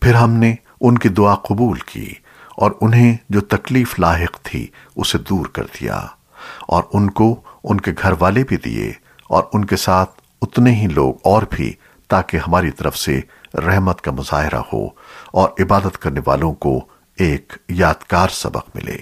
پھر ہم نے ان کی دعا قبول کی اور انہیں جو تکلیف لاحق تھی اسے دور کر دیا اور ان کو ان کے گھر والے بھی دیے اور ان کے ساتھ اتنے ہی لوگ اور بھی تاکہ ہماری طرف سے رحمت کا مظاہرہ ہو اور عبادت کرنے والوں کو ایک یادگار سبق ملے۔